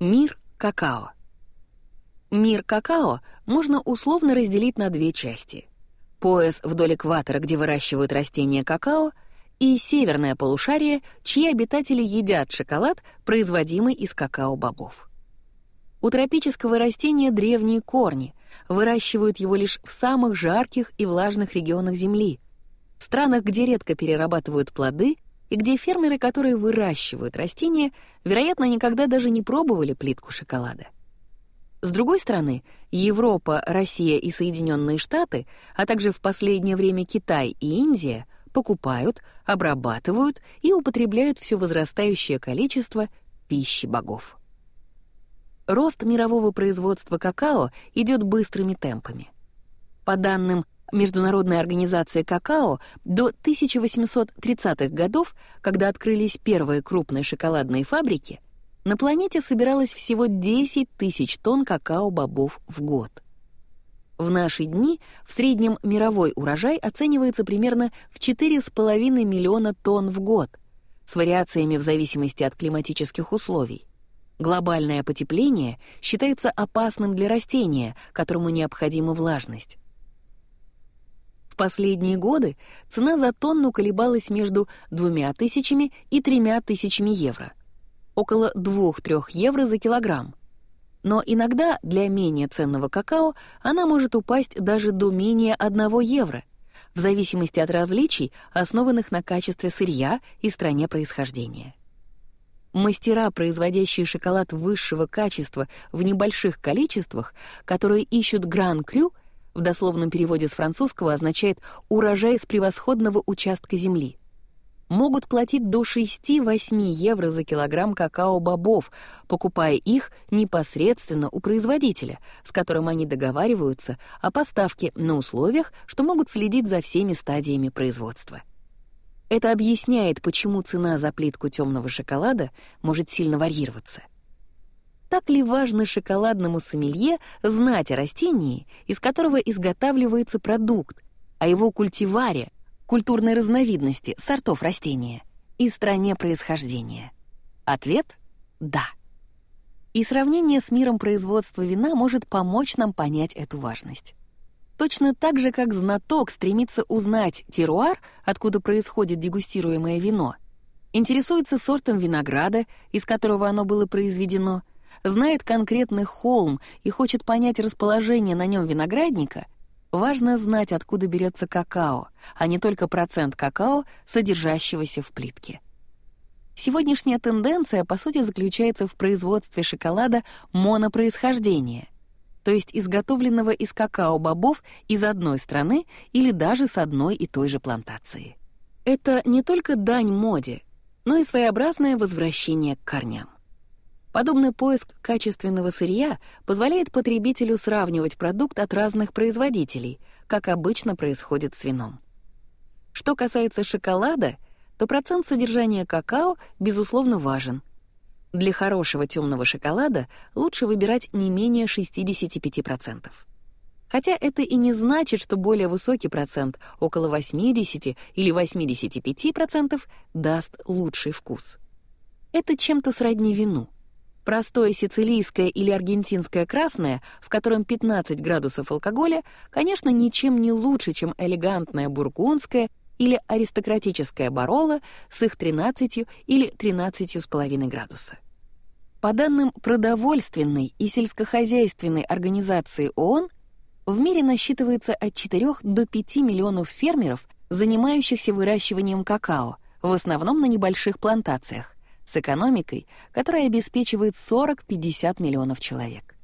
Мир какао. Мир какао можно условно разделить на две части. Пояс вдоль экватора, где выращивают растения какао, и северное полушарие, чьи обитатели едят шоколад, производимый из какао-бобов. У тропического растения древние корни, выращивают его лишь в самых жарких и влажных регионах Земли, в странах, где редко перерабатывают плоды и где фермеры, которые выращивают растения, вероятно, никогда даже не пробовали плитку шоколада. С другой стороны, Европа, Россия и Соединенные Штаты, а также в последнее время Китай и Индия покупают, обрабатывают и употребляют все возрастающее количество пищи богов. Рост мирового производства какао идет быстрыми темпами. По данным Международной организации какао, до 1830-х годов, когда открылись первые крупные шоколадные фабрики, на планете собиралось всего 10 тысяч тонн какао-бобов в год. В наши дни в среднем мировой урожай оценивается примерно в 4,5 миллиона тонн в год, с вариациями в зависимости от климатических условий. Глобальное потепление считается опасным для растения, которому необходима влажность. Последние годы цена за тонну колебалась между двумя тысячами и тремя тысячами евро, около 2-3 евро за килограмм. Но иногда для менее ценного какао она может упасть даже до менее 1 евро, в зависимости от различий, основанных на качестве сырья и стране происхождения. Мастера, производящие шоколад высшего качества в небольших количествах, которые ищут гран-крю, в дословном переводе с французского означает «урожай с превосходного участка земли», могут платить до 6-8 евро за килограмм какао-бобов, покупая их непосредственно у производителя, с которым они договариваются о поставке на условиях, что могут следить за всеми стадиями производства. Это объясняет, почему цена за плитку темного шоколада может сильно варьироваться. Так ли важно шоколадному сомелье знать о растении, из которого изготавливается продукт, о его культиваре, культурной разновидности, сортов растения и стране происхождения? Ответ — да. И сравнение с миром производства вина может помочь нам понять эту важность. Точно так же, как знаток стремится узнать теруар, откуда происходит дегустируемое вино, интересуется сортом винограда, из которого оно было произведено, знает конкретный холм и хочет понять расположение на нем виноградника, важно знать, откуда берется какао, а не только процент какао, содержащегося в плитке. Сегодняшняя тенденция, по сути, заключается в производстве шоколада монопроисхождения — то есть изготовленного из какао-бобов из одной страны или даже с одной и той же плантации. Это не только дань моде, но и своеобразное возвращение к корням. Подобный поиск качественного сырья позволяет потребителю сравнивать продукт от разных производителей, как обычно происходит с вином. Что касается шоколада, то процент содержания какао, безусловно, важен, для хорошего темного шоколада лучше выбирать не менее 65%. Хотя это и не значит, что более высокий процент, около 80 или 85%, даст лучший вкус. Это чем-то сродни вину. Простое сицилийское или аргентинское красное, в котором 15 градусов алкоголя, конечно, ничем не лучше, чем элегантное бургундское или аристократическая барола с их 13 или 13,5 градуса. По данным продовольственной и сельскохозяйственной организации ООН, в мире насчитывается от 4 до 5 миллионов фермеров, занимающихся выращиванием какао, в основном на небольших плантациях, с экономикой, которая обеспечивает 40-50 миллионов человек.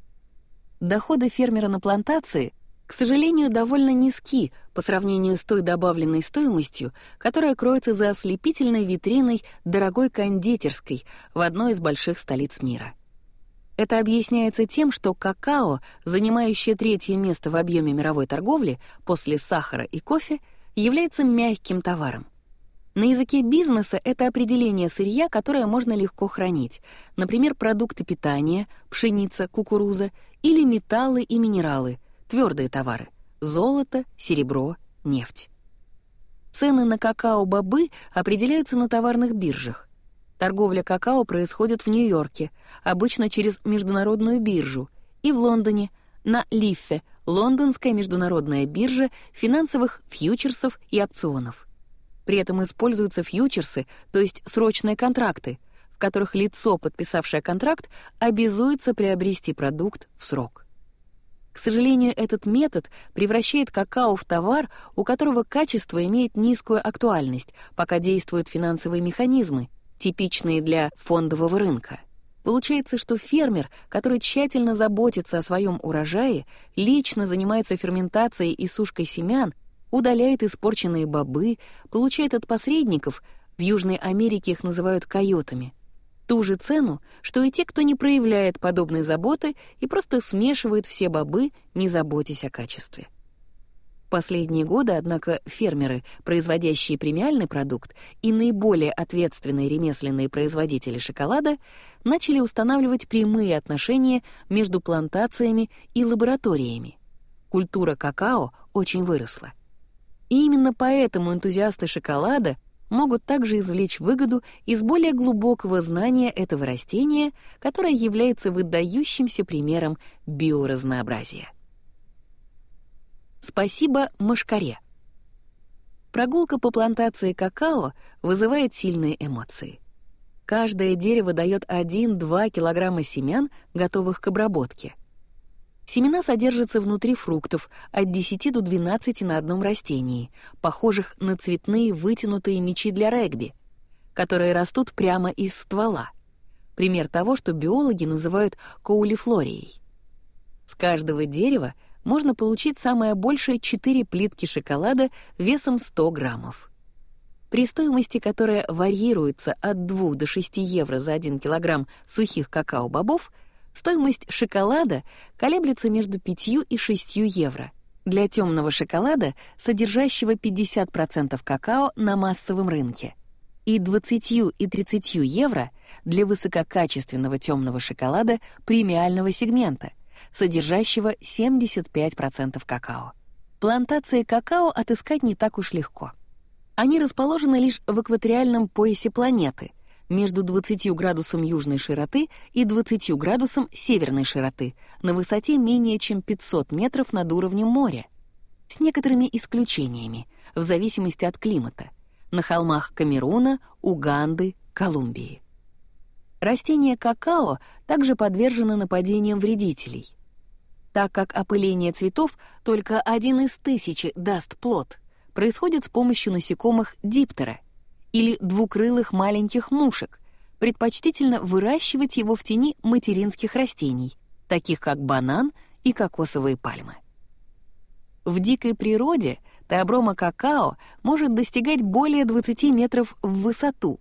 Доходы фермера на плантации — к сожалению, довольно низки по сравнению с той добавленной стоимостью, которая кроется за ослепительной витриной дорогой кондитерской в одной из больших столиц мира. Это объясняется тем, что какао, занимающее третье место в объеме мировой торговли после сахара и кофе, является мягким товаром. На языке бизнеса это определение сырья, которое можно легко хранить, например, продукты питания, пшеница, кукуруза или металлы и минералы, твердые товары — золото, серебро, нефть. Цены на какао-бобы определяются на товарных биржах. Торговля какао происходит в Нью-Йорке, обычно через международную биржу, и в Лондоне, на Лиффе, лондонская международная биржа финансовых фьючерсов и опционов. При этом используются фьючерсы, то есть срочные контракты, в которых лицо, подписавшее контракт, обязуется приобрести продукт в срок. К сожалению, этот метод превращает какао в товар, у которого качество имеет низкую актуальность, пока действуют финансовые механизмы, типичные для фондового рынка. Получается, что фермер, который тщательно заботится о своем урожае, лично занимается ферментацией и сушкой семян, удаляет испорченные бобы, получает от посредников, в Южной Америке их называют койотами, ту же цену, что и те, кто не проявляет подобной заботы и просто смешивает все бобы, не заботясь о качестве. Последние годы, однако, фермеры, производящие премиальный продукт, и наиболее ответственные ремесленные производители шоколада начали устанавливать прямые отношения между плантациями и лабораториями. Культура какао очень выросла. И именно поэтому энтузиасты шоколада могут также извлечь выгоду из более глубокого знания этого растения, которое является выдающимся примером биоразнообразия. Спасибо мошкаре. Прогулка по плантации какао вызывает сильные эмоции. Каждое дерево дает 1-2 килограмма семян, готовых к обработке. Семена содержатся внутри фруктов от 10 до 12 на одном растении, похожих на цветные вытянутые мечи для регби, которые растут прямо из ствола. Пример того, что биологи называют коулифлорией. С каждого дерева можно получить самое большее 4 плитки шоколада весом 100 граммов. При стоимости, которая варьируется от 2 до 6 евро за 1 килограмм сухих какао-бобов, стоимость шоколада колеблется между 5 и 6 евро. Для темного шоколада, содержащего 50% какао на массовом рынке, и 20 и 30 евро для высококачественного темного шоколада премиального сегмента — содержащего 75% какао. Плантации какао отыскать не так уж легко. Они расположены лишь в экваториальном поясе планеты, между 20 градусом южной широты и 20 градусом северной широты, на высоте менее чем 500 метров над уровнем моря, с некоторыми исключениями, в зависимости от климата, на холмах Камеруна, Уганды, Колумбии. Растения какао также подвержены нападениям вредителей. Так как опыление цветов только один из тысячи даст плод, происходит с помощью насекомых диптера или двукрылых маленьких мушек, предпочтительно выращивать его в тени материнских растений, таких как банан и кокосовые пальмы. В дикой природе теоброма какао может достигать более 20 метров в высоту,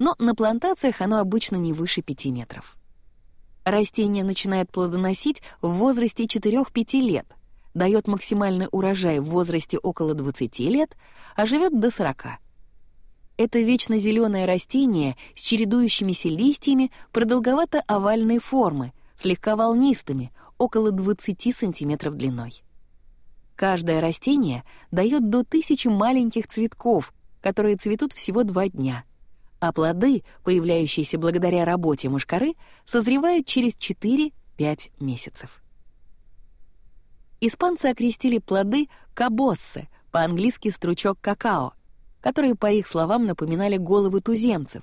но на плантациях оно обычно не выше 5 метров. Растение начинает плодоносить в возрасте 4-5 лет, дает максимальный урожай в возрасте около 20 лет, а живет до 40. Это вечно зеленое растение с чередующимися листьями продолговато-овальной формы, слегка волнистыми, около 20 сантиметров длиной. Каждое растение дает до тысячи маленьких цветков, которые цветут всего два дня — а плоды, появляющиеся благодаря работе мушкары, созревают через 4-5 месяцев. Испанцы окрестили плоды кабоссе, по-английски стручок какао, которые, по их словам, напоминали головы туземцев.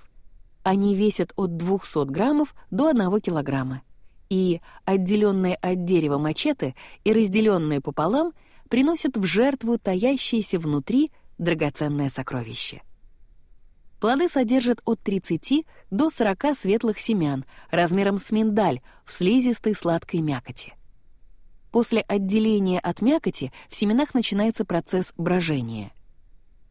Они весят от 200 граммов до 1 килограмма. И, отделенные от дерева мачете и разделенные пополам, приносят в жертву таящееся внутри драгоценное сокровище — Плоды содержат от 30 до 40 светлых семян размером с миндаль в слизистой сладкой мякоти. После отделения от мякоти в семенах начинается процесс брожения.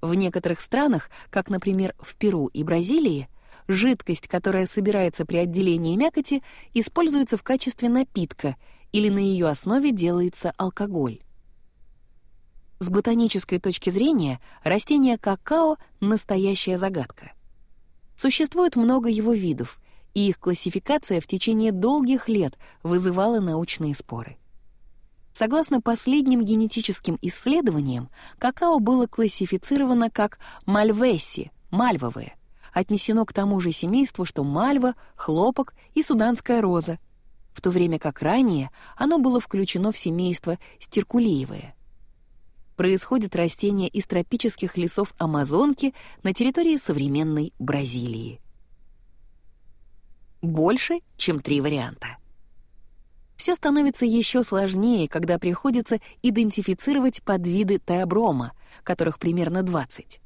В некоторых странах, как, например, в Перу и Бразилии, жидкость, которая собирается при отделении мякоти, используется в качестве напитка или на ее основе делается алкоголь. С ботанической точки зрения растение какао — настоящая загадка. Существует много его видов, и их классификация в течение долгих лет вызывала научные споры. Согласно последним генетическим исследованиям, какао было классифицировано как мальвесси, мальвовые, отнесено к тому же семейству, что мальва, хлопок и суданская роза, в то время как ранее оно было включено в семейство стиркулиевое. Происходит растение из тропических лесов Амазонки на территории современной Бразилии. Больше, чем три варианта. Все становится еще сложнее, когда приходится идентифицировать подвиды теоброма, которых примерно 20.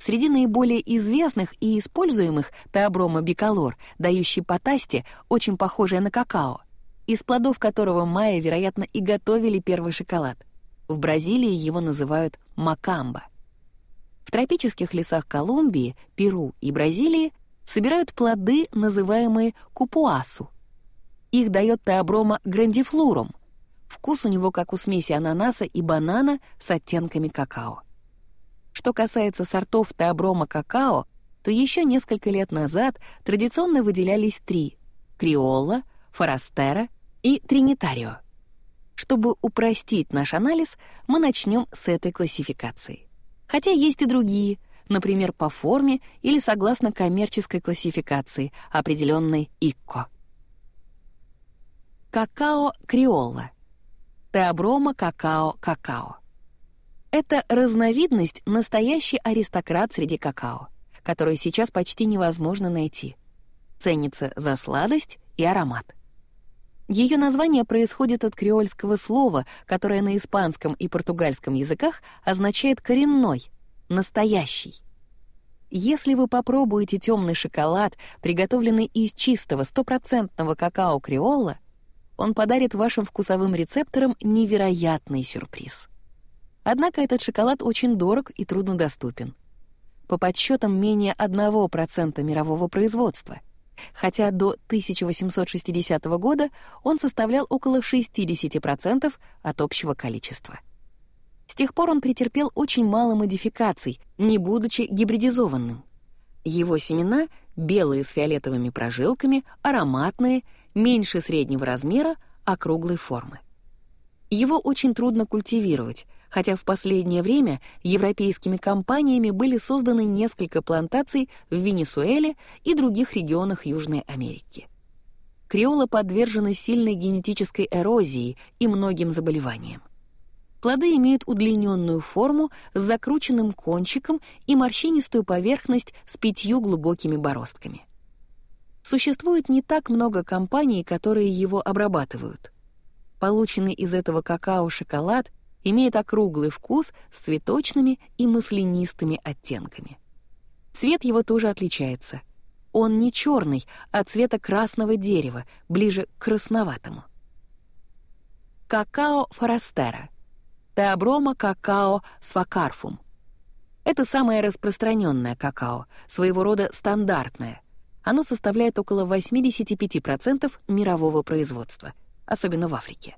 Среди наиболее известных и используемых теоброма биколор, дающий потасти, очень похожее на какао, из плодов которого майя, вероятно, и готовили первый шоколад. В Бразилии его называют макамба. В тропических лесах Колумбии, Перу и Бразилии собирают плоды, называемые купуасу, их дает теоброма грандифлурум. Вкус у него как у смеси ананаса и банана с оттенками какао. Что касается сортов теоброма какао, то еще несколько лет назад традиционно выделялись три — криолла, форастера и тринитарио. Чтобы упростить наш анализ, мы начнем с этой классификации. Хотя есть и другие, например, по форме или согласно коммерческой классификации, определенной ИККО. Какао криолла. Теоброма какао-какао. Это разновидность настоящий аристократ среди какао, который сейчас почти невозможно найти. Ценится за сладость и аромат. Ее название происходит от креольского слова, которое на испанском и португальском языках означает «коренной», «настоящий». Если вы попробуете темный шоколад, приготовленный из чистого стопроцентного какао креола, он подарит вашим вкусовым рецепторам невероятный сюрприз. Однако этот шоколад очень дорог и труднодоступен. По подсчетам менее 1% мирового производства, хотя до 1860 года он составлял около 60% от общего количества. С тех пор он претерпел очень мало модификаций, не будучи гибридизованным. Его семена — белые с фиолетовыми прожилками, ароматные — меньше среднего размера, округлой формы. Его очень трудно культивировать, хотя в последнее время европейскими компаниями были созданы несколько плантаций в Венесуэле и других регионах Южной Америки. Креола подвержены сильной генетической эрозии и многим заболеваниям. Плоды имеют удлиненную форму с закрученным кончиком и морщинистую поверхность с пятью глубокими бороздками. Существует не так много компаний, которые его обрабатывают. Полученный из этого какао шоколад имеет округлый вкус с цветочными и маслянистыми оттенками. Цвет его тоже отличается. Он не черный, а цвета красного дерева, ближе к красноватому. Какао форастера. Теоброма какао сфакарфум. Это самое распространенное какао, своего рода стандартное — оно составляет около 85% мирового производства, особенно в Африке.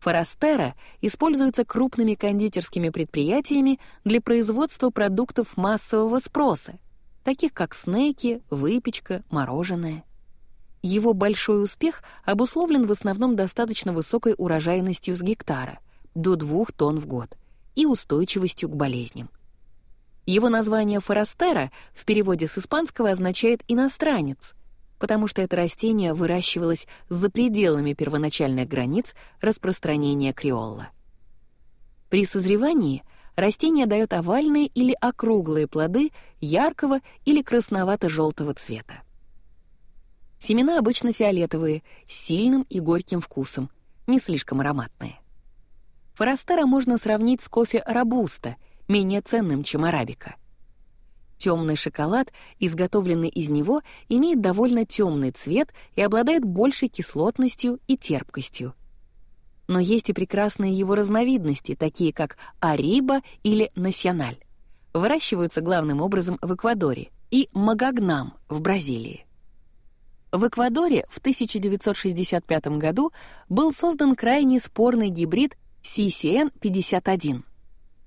Форастера используется крупными кондитерскими предприятиями для производства продуктов массового спроса, таких как снеки, выпечка, мороженое. Его большой успех обусловлен в основном достаточно высокой урожайностью с гектара, до 2 тонн в год, и устойчивостью к болезням. Его название форастера в переводе с испанского означает «иностранец», потому что это растение выращивалось за пределами первоначальных границ распространения креолла. При созревании растение дает овальные или округлые плоды яркого или красновато-желтого цвета. Семена обычно фиолетовые, с сильным и горьким вкусом, не слишком ароматные. Форастера можно сравнить с кофе робуста — менее ценным, чем арабика. Темный шоколад, изготовленный из него, имеет довольно темный цвет и обладает большей кислотностью и терпкостью. Но есть и прекрасные его разновидности, такие как ариба или насьональ. Выращиваются главным образом в Эквадоре и магагнам в Бразилии. В Эквадоре в 1965 году был создан крайне спорный гибрид CCN51.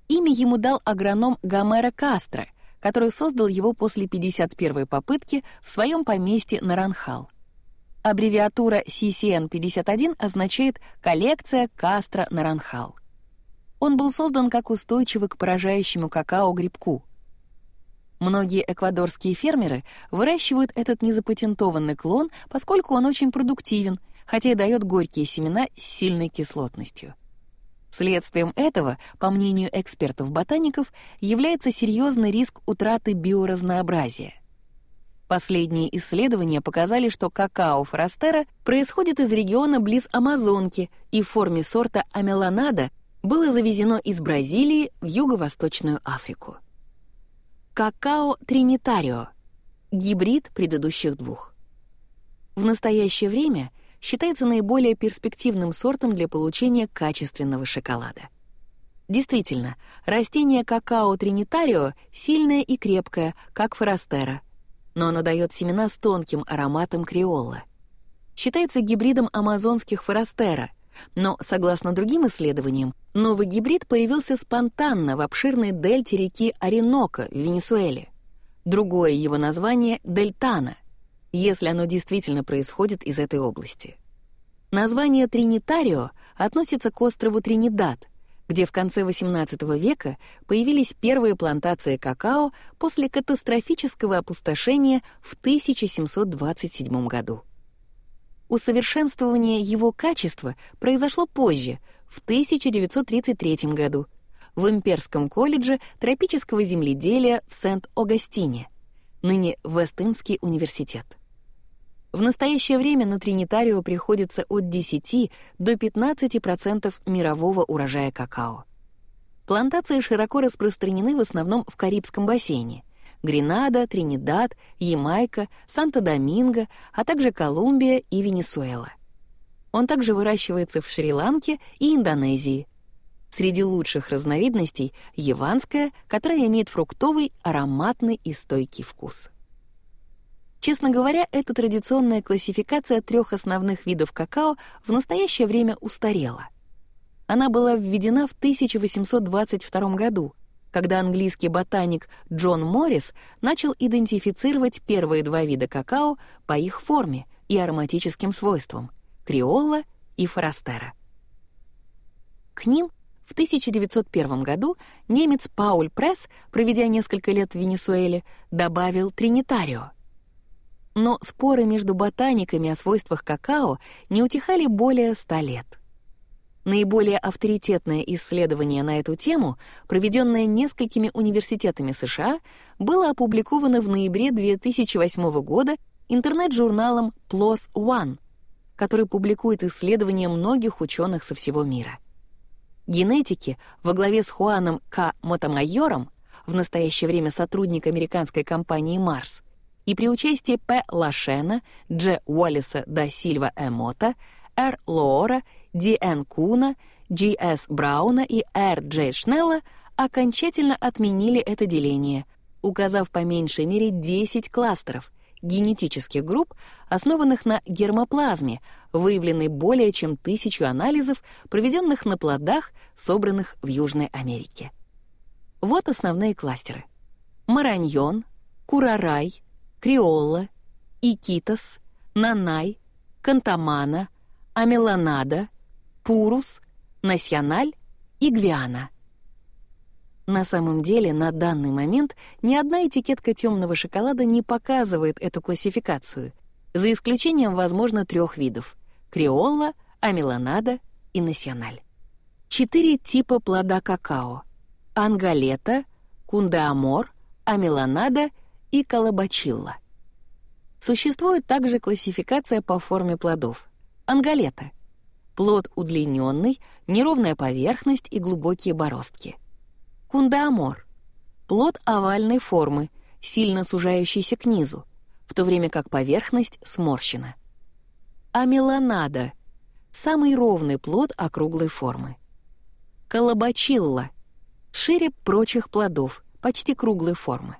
Имя ему дал агроном Гомеро Кастро, который создал его после 51-й попытки в своем поместье Наранхал. Аббревиатура CCN51 означает «коллекция Кастро Наранхал». Он был создан как устойчивый к поражающему какао грибку. Многие эквадорские фермеры выращивают этот незапатентованный клон, поскольку он очень продуктивен, хотя и дает горькие семена с сильной кислотностью. Следствием этого, по мнению экспертов-ботаников, является серьезный риск утраты биоразнообразия. Последние исследования показали, что какао форастера происходит из региона близ Амазонки и в форме сорта амеланада было завезено из Бразилии в Юго-Восточную Африку. Какао тринитарио — гибрид предыдущих двух. В настоящее время считается наиболее перспективным сортом для получения качественного шоколада. Действительно, растение какао тринитарио сильное и крепкое, как форастера, но оно дает семена с тонким ароматом креола. Считается гибридом амазонских форастера, но, согласно другим исследованиям, новый гибрид появился спонтанно в обширной дельте реки Оренока в Венесуэле. Другое его название — Дельтана, если оно действительно происходит из этой области. Название Тринитарио относится к острову Тринидад, где в конце XVIII века появились первые плантации какао после катастрофического опустошения в 1727 году. Усовершенствование его качества произошло позже, в 1933 году, в Имперском колледже тропического земледелия в Сент-Огастине, ныне Вестинский университет. В настоящее время на Тринитарио приходится от 10 до 15% мирового урожая какао. Плантации широко распространены в основном в Карибском бассейне, Гренада, Тринидад, Ямайка, Санто-Доминго, а также Колумбия и Венесуэла. Он также выращивается в Шри-Ланке и Индонезии. Среди лучших разновидностей — яванская, которая имеет фруктовый, ароматный и стойкий вкус. Честно говоря, эта традиционная классификация трех основных видов какао в настоящее время устарела. Она была введена в 1822 году, когда английский ботаник Джон Моррис начал идентифицировать первые два вида какао по их форме и ароматическим свойствам — криолла и форастера. К ним в 1901 году немец Пауль Пресс, проведя несколько лет в Венесуэле, добавил тринитарио. Но споры между ботаниками о свойствах какао не утихали более ста лет. Наиболее авторитетное исследование на эту тему, проведенное несколькими университетами США, было опубликовано в ноябре 2008 года интернет-журналом PLOS ONE, который публикует исследования многих ученых со всего мира. Генетики во главе с Хуаном К. Мотомайором, в настоящее время сотрудник американской компании Mars, и при участии П. Лашена, Дж. Уоллиса да Сильва Эмота, Р. Лоора Ди Эн Куна, Джи С. Брауна и Р. Джей Шнелла окончательно отменили это деление, указав по меньшей мере 10 кластеров генетических групп, основанных на гермоплазме, выявленной более чем тысячу анализов, проведенных на плодах, собранных в Южной Америке. Вот основные кластеры. Мараньон, Курарай, Криолла, Икитос, Нанай, Кантамана, Амеланада, Пурус, Насьяналь и Гвиана. На самом деле, на данный момент ни одна этикетка темного шоколада не показывает эту классификацию, за исключением, возможно, трех видов — креолла, амеланада и насьяналь. Четыре типа плода какао — ангалета, кундаамор, амеланада и колобачилла. Существует также классификация по форме плодов — ангалета — Плод удлиненный, неровная поверхность и глубокие бороздки. Кундеамор. Плод овальной формы, сильно сужающийся к низу, в то время как поверхность сморщена. Амелонадо. Самый ровный плод округлой формы. Калабасилла. Шире прочих плодов, почти круглой формы.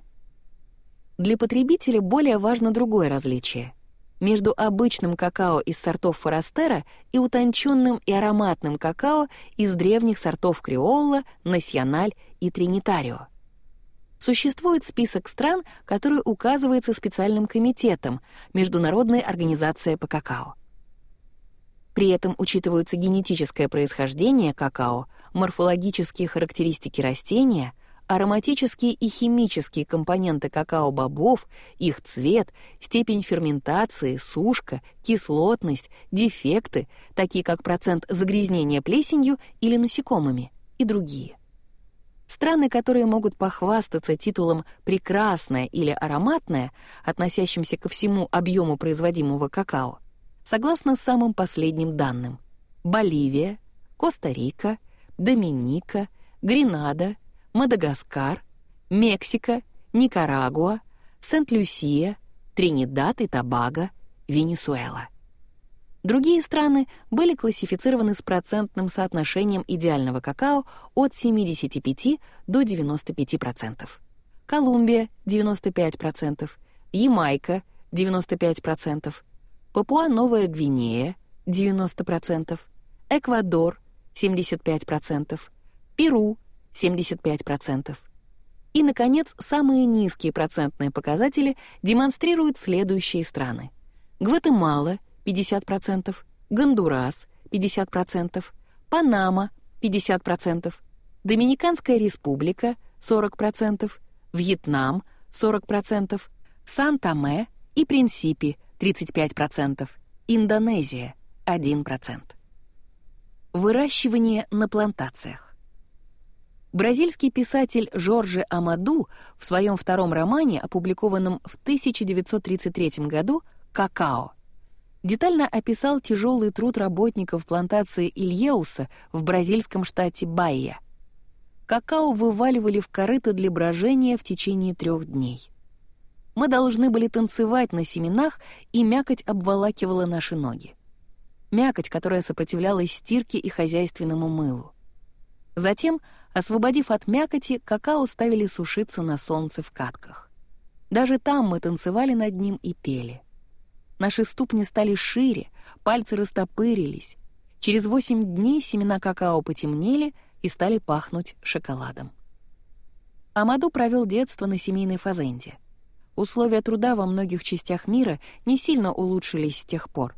Для потребителя более важно другое различие — между обычным какао из сортов Форастера и утонченным и ароматным какао из древних сортов Криолла, Насьяналь и Тринитарио. Существует список стран, который указывается специальным комитетом Международной организации по какао. При этом учитываются генетическое происхождение какао, морфологические характеристики растения, Ароматические и химические компоненты какао-бобов, их цвет, степень ферментации, сушка, кислотность, дефекты, такие как процент загрязнения плесенью или насекомыми, и другие. Страны, которые могут похвастаться титулом «прекрасное» или «ароматное», относящимся ко всему объему производимого какао, согласно самым последним данным. Боливия, Коста-Рика, Доминика, Гренада — Мадагаскар, Мексика, Никарагуа, Сент-Люсия, Тринидад и Тобаго, Венесуэла. Другие страны были классифицированы с процентным соотношением идеального какао от 75 до 95%. Колумбия — 95%, Ямайка — 95%, Папуа-Новая Гвинея — 90%, Эквадор — 75%, Перу 75%. И, наконец, самые низкие процентные показатели демонстрируют следующие страны. Гватемала — 50%, Гондурас — 50%, Панама — 50%, Доминиканская республика — 40%, Вьетнам — 40%, Сан-Томе и Принсипи — 35%, Индонезия — 1%. Выращивание на плантациях. Бразильский писатель Жорже Амаду в своем втором романе, опубликованном в 1933 году «Какао», детально описал тяжелый труд работников плантации Ильеуса в бразильском штате Баия. Какао вываливали в корыто для брожения в течение трех дней. Мы должны были танцевать на семенах, и мякоть обволакивала наши ноги. Мякоть, которая сопротивлялась стирке и хозяйственному мылу. Затем — Освободив от мякоти, какао ставили сушиться на солнце в катках. Даже там мы танцевали над ним и пели. Наши ступни стали шире, пальцы растопырились. Через восемь дней семена какао потемнели и стали пахнуть шоколадом. Амаду провел детство на семейной фазенде. Условия труда во многих частях мира не сильно улучшились с тех пор.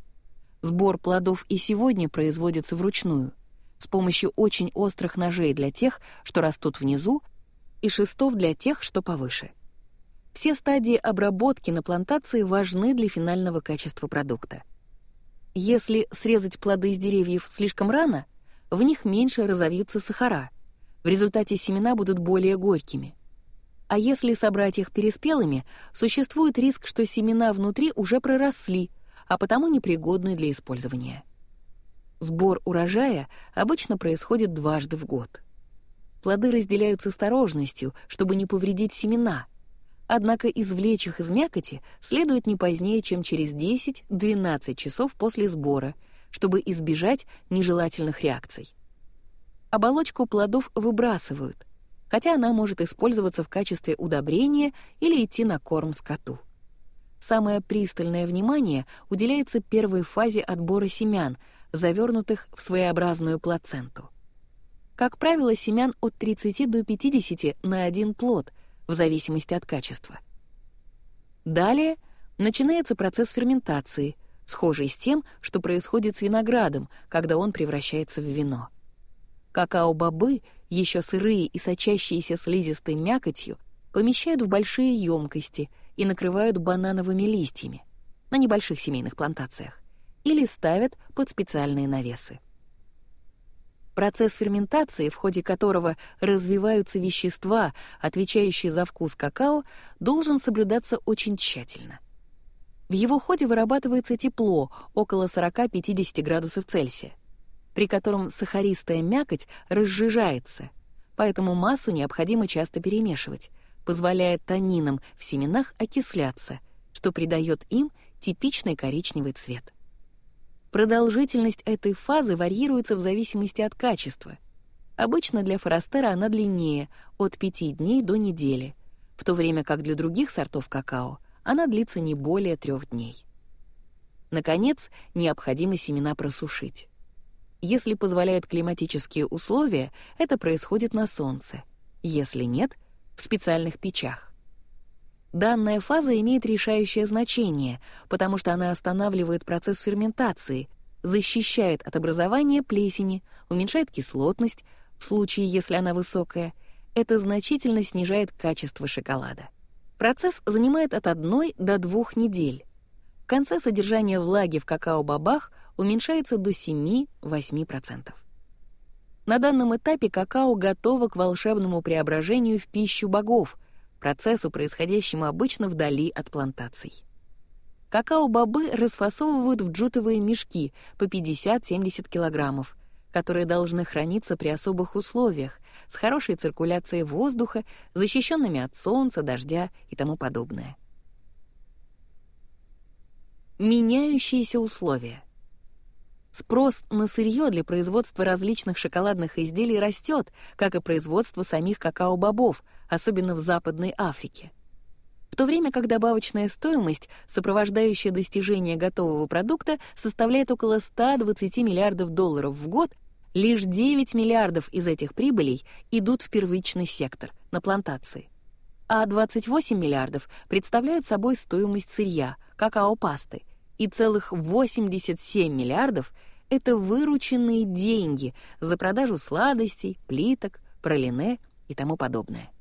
Сбор плодов и сегодня производится вручную — с помощью очень острых ножей для тех, что растут внизу, и шестов для тех, что повыше. Все стадии обработки на плантации важны для финального качества продукта. Если срезать плоды с деревьев слишком рано, в них меньше разовьются сахара. В результате семена будут более горькими. А если собрать их переспелыми, существует риск, что семена внутри уже проросли, а потому непригодны для использования. Сбор урожая обычно происходит дважды в год. Плоды разделяют с осторожностью, чтобы не повредить семена. Однако извлечь их из мякоти следует не позднее, чем через 10-12 часов после сбора, чтобы избежать нежелательных реакций. Оболочку плодов выбрасывают, хотя она может использоваться в качестве удобрения или идти на корм скоту. Самое пристальное внимание уделяется первой фазе отбора семян — завернутых в своеобразную плаценту. Как правило, семян от 30 до 50 на один плод, в зависимости от качества. Далее начинается процесс ферментации, схожий с тем, что происходит с виноградом, когда он превращается в вино. Какао-бобы, еще сырые и сочащиеся слизистой мякотью, помещают в большие емкости и накрывают банановыми листьями на небольших семейных плантациях или ставят под специальные навесы. Процесс ферментации, в ходе которого развиваются вещества, отвечающие за вкус какао, должен соблюдаться очень тщательно. В его ходе вырабатывается тепло около 40-50 градусов Цельсия, при котором сахаристая мякоть разжижается, поэтому массу необходимо часто перемешивать, позволяя танинам в семенах окисляться, что придает им типичный коричневый цвет. Продолжительность этой фазы варьируется в зависимости от качества. Обычно для форастера она длиннее, от 5 дней до недели, в то время как для других сортов какао она длится не более трех дней. Наконец, необходимо семена просушить. Если позволяют климатические условия, это происходит на солнце. Если нет — в специальных печах. Данная фаза имеет решающее значение, потому что она останавливает процесс ферментации, защищает от образования плесени, уменьшает кислотность, в случае, если она высокая, это значительно снижает качество шоколада. Процесс занимает от 1 до 2 недель. В конце содержание влаги в какао-бобах уменьшается до 7-8%. На данном этапе какао готово к волшебному преображению в пищу богов, процессу, происходящему обычно вдали от плантаций. Какао-бобы расфасовывают в джутовые мешки по 50-70 килограммов, которые должны храниться при особых условиях, с хорошей циркуляцией воздуха, защищенными от солнца, дождя и тому подобное. Меняющиеся условия — Спрос на сырье для производства различных шоколадных изделий растет, как и производство самих какао-бобов, особенно в Западной Африке. В то время как добавочная стоимость, сопровождающая достижение готового продукта, составляет около 120 миллиардов долларов в год, лишь 9 миллиардов из этих прибылей идут в первичный сектор, на плантации. А 28 миллиардов представляют собой стоимость сырья, какао-пасты — и целых 87 миллиардов — это вырученные деньги за продажу сладостей, плиток, пролине и тому подобное.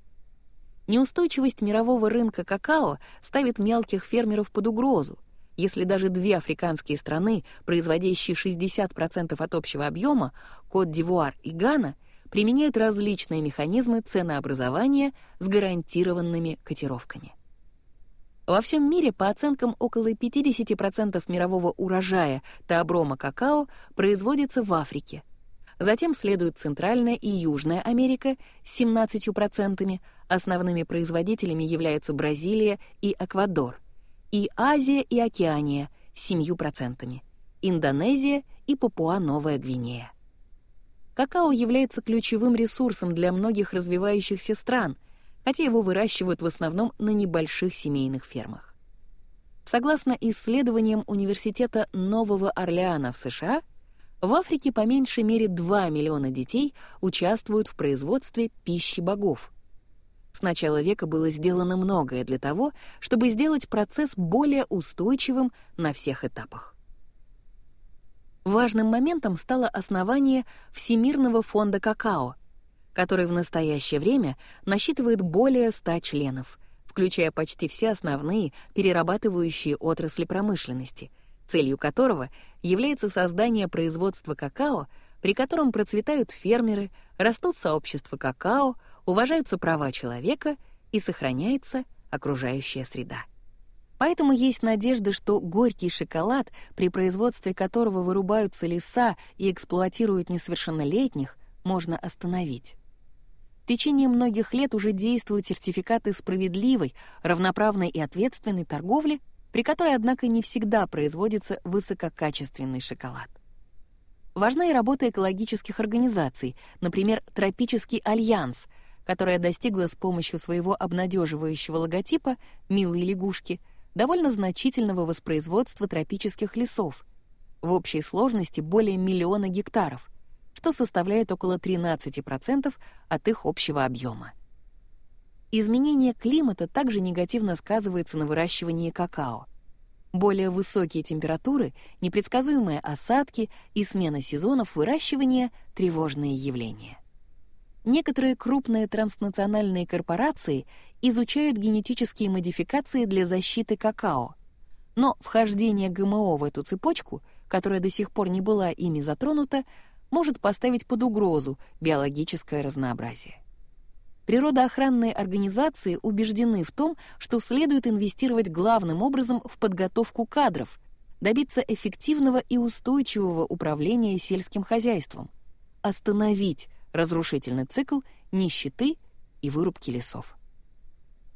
Неустойчивость мирового рынка какао ставит мелких фермеров под угрозу. Если даже две африканские страны, производящие 60% от общего объема, Кот-д'Ивуар и Гана, применяют различные механизмы ценообразования с гарантированными котировками. Во всем мире, по оценкам, около 50% мирового урожая таоброма какао производится в Африке. Затем следует Центральная и Южная Америка с 17%, основными производителями являются Бразилия и Эквадор, и Азия и Океания с 7%, Индонезия и Папуа-Новая Гвинея. Какао является ключевым ресурсом для многих развивающихся стран — хотя его выращивают в основном на небольших семейных фермах. Согласно исследованиям Университета Нового Орлеана в США, в Африке по меньшей мере 2 миллиона детей участвуют в производстве пищи богов. С начала века было сделано многое для того, чтобы сделать процесс более устойчивым на всех этапах. Важным моментом стало основание Всемирного фонда какао — который в настоящее время насчитывает более 100 членов, включая почти все основные перерабатывающие отрасли промышленности, целью которого является создание производства какао, при котором процветают фермеры, растут сообщества какао, уважаются права человека и сохраняется окружающая среда. Поэтому есть надежда, что горький шоколад, при производстве которого вырубаются леса и эксплуатируют несовершеннолетних, можно остановить. В течение многих лет уже действуют сертификаты справедливой, равноправной и ответственной торговли, при которой, однако, не всегда производится высококачественный шоколад. Важна и работа экологических организаций, например, Тропический альянс, которая достигла с помощью своего обнадеживающего логотипа «Милые лягушки» довольно значительного воспроизводства тропических лесов, в общей сложности более миллиона гектаров, что составляет около 13% от их общего объема. Изменение климата также негативно сказывается на выращивании какао. Более высокие температуры, непредсказуемые осадки и смена сезонов выращивания — тревожные явления. Некоторые крупные транснациональные корпорации изучают генетические модификации для защиты какао, но вхождение ГМО в эту цепочку, которая до сих пор не была ими затронута, может поставить под угрозу биологическое разнообразие. Природоохранные организации убеждены в том, что следует инвестировать главным образом в подготовку кадров, добиться эффективного и устойчивого управления сельским хозяйством, остановить разрушительный цикл нищеты и вырубки лесов.